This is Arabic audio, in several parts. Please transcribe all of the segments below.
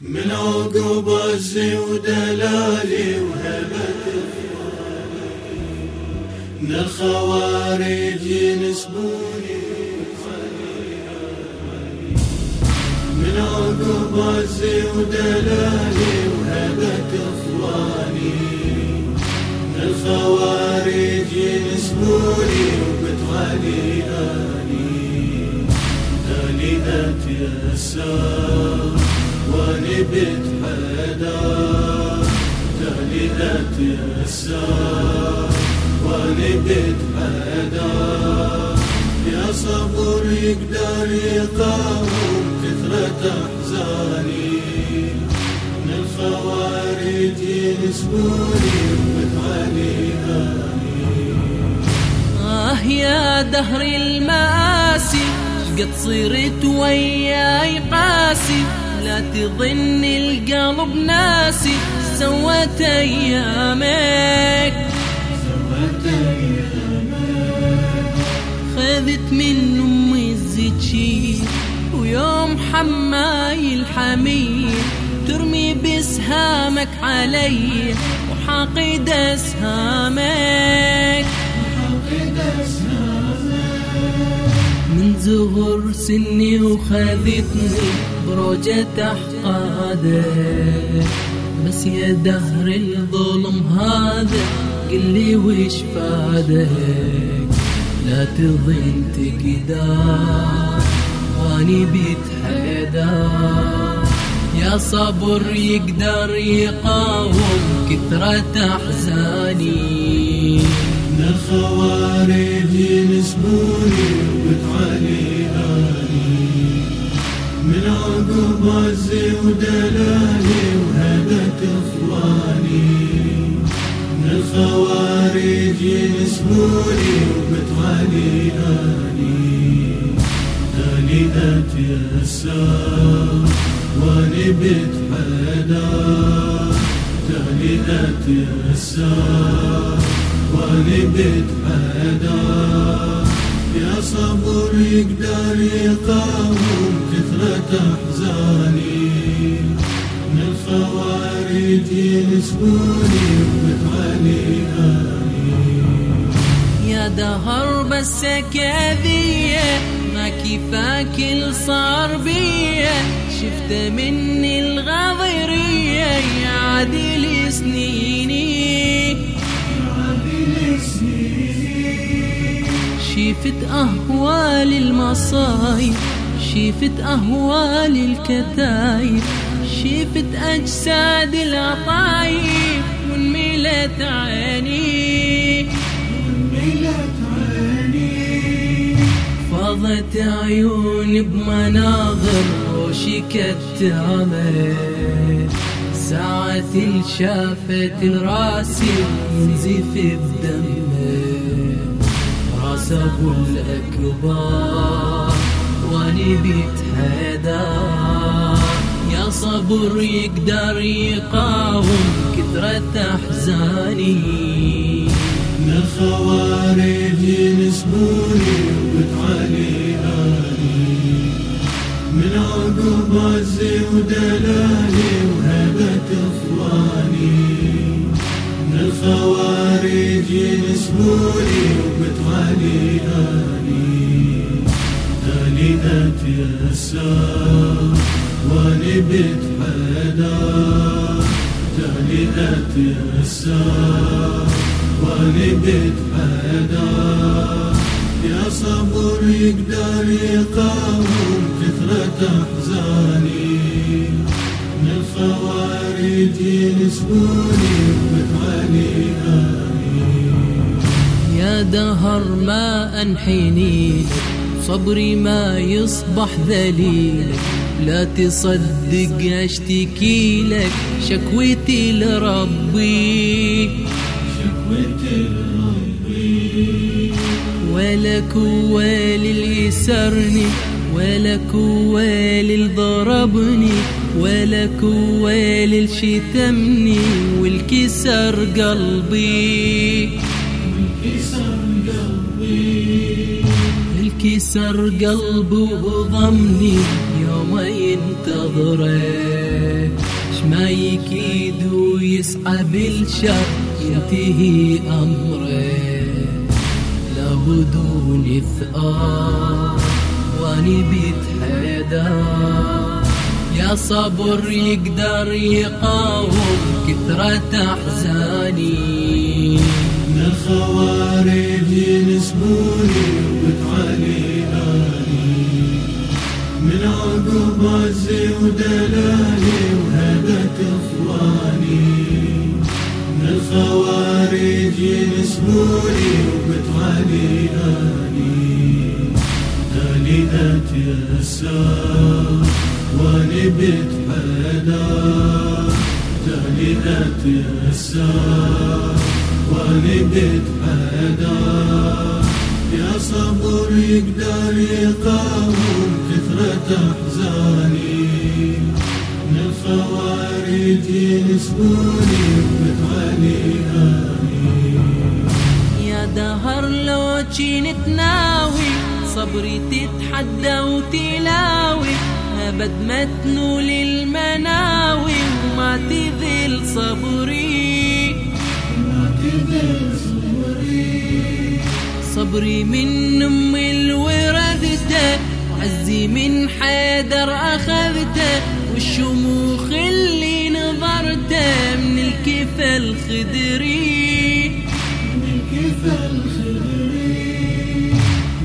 من عقب عزي ودلالي وهبة من الخوارج ينسبوني من عقب عزي ودلالي وهبة اخواني من الخوارج ينسبوني وبتغالي آني. دالي يا سار حدا تهنئة يسار واني بنت حدا يا صبر يقدر يقاوم كثرة أحزاني. من الخوارج ينسبوني وبتعاني آه يا دهر المآسي قد صرت وياي قاسي. لا تظن القلب ناسي سوت أيامك. خذت من أمي الزيتشي ويوم حماي الحمير. ترمي بسهامك علي وحاقد أسهامك. من زهر سني وخذتني بروجة أحقاده بس يا دهر الظلم هذا قل لي وش فادك؟ لا تظن تقدر. واني بيت حدا يا صبر يقدر يقاوم كثرة أحزاني. من الخوارج ينسبوني وبتعالي من عقب عزي ودلالي وهبة اخواني من الخوارج ينسبوني وبتغالي اني دالئة يسار واني بنت يسار واني بنت حدا يا صبر يقدر يقاوم كثرة أحزاني. من الخوارج ينسبوني وبتعاني يا دهر بس كذية ما كفاك الصار بيا شفت مني عادل سنيني شيفت أهوال المصايب شيفت أهوال الكتايب شيفت أجساد العطايب ونميلت عيني ونميلت عيني. فاضت عيوني بمناظر وشكت عمل ساعة شافت راسي ينزف بدمه ابو الأكبر واني بيت حدا يا صبر يقدر يقاوم كثرة أحزاني. من الخوارج ينسبوني وبتعالي آلي من عقب عزي ودلالي وهبة إخواني من الخوارج ينسبوني وبتغالي اني دالئة يسار واني دالئة يسار واني بنت حدا يا صبر يقدر يقاوم كثرة أحزاني. يا دهر ما أنحيني صبري ما يصبح ذليل. لا تصدق اشتكي لك شكوتي لربي. شكوتي لربي. ولك واللي يسرني ولك واللي ضربني ولك واللي شتمني والكسر قلبي. الكسر قلبه وضمني يوم ينتظره. ما يكيد ويسعى بالشر ينتهي أمره. بدون ثآر وأني بيت حيدر. يا صبر يقدر يقاوم كثرة أحزاني. من الخوارج ينسبوني وبتعالي آلي من عقب عزي ودلالي وهبة إخواني من الخوارج ينسبوني وبتعالي يسار واني بيت حدا دالي يسار واني بيت حدا يا صبر يقدر يقاوم كثرة أحزاني من الخوارج ينسبوني وبتعالي آني يا دهر لو تشين تناوي صبري تتحدى وتلاوي أبد ما تنول المناوي وما تذل صبري. ما تذل صبري. صبري من أم الوردته وعزي من حيدر أخذته والشموخ اللي نظرته من الكفى الخدري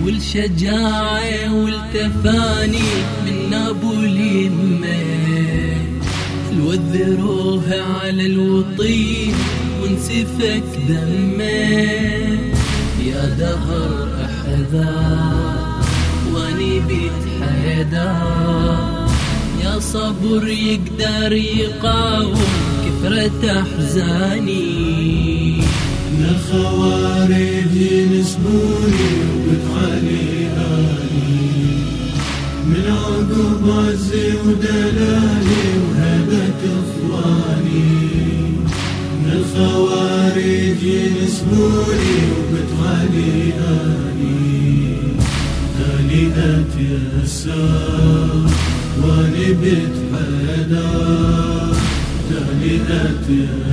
والشجاعة والتفاني من أبو اليمة الوذروها على الوطين وانسفك دمه. يا دهر أحذا واني بيت حيدا يا صبر يقدر يقاوم كثرة أحزاني. من الخوارج ينسبوني عزي ودلالي وهبة إخواني. من الخوارج ينسبوني وبتعالي آلي دالي يسار وأني بيت حدا دالي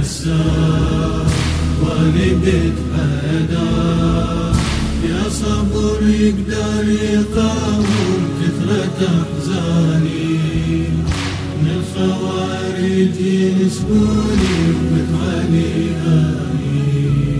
يسار وأني يا صبر يقدر يقاوم كثرة أحزاني. من الخوارج ينسبوني وبتعالي آلي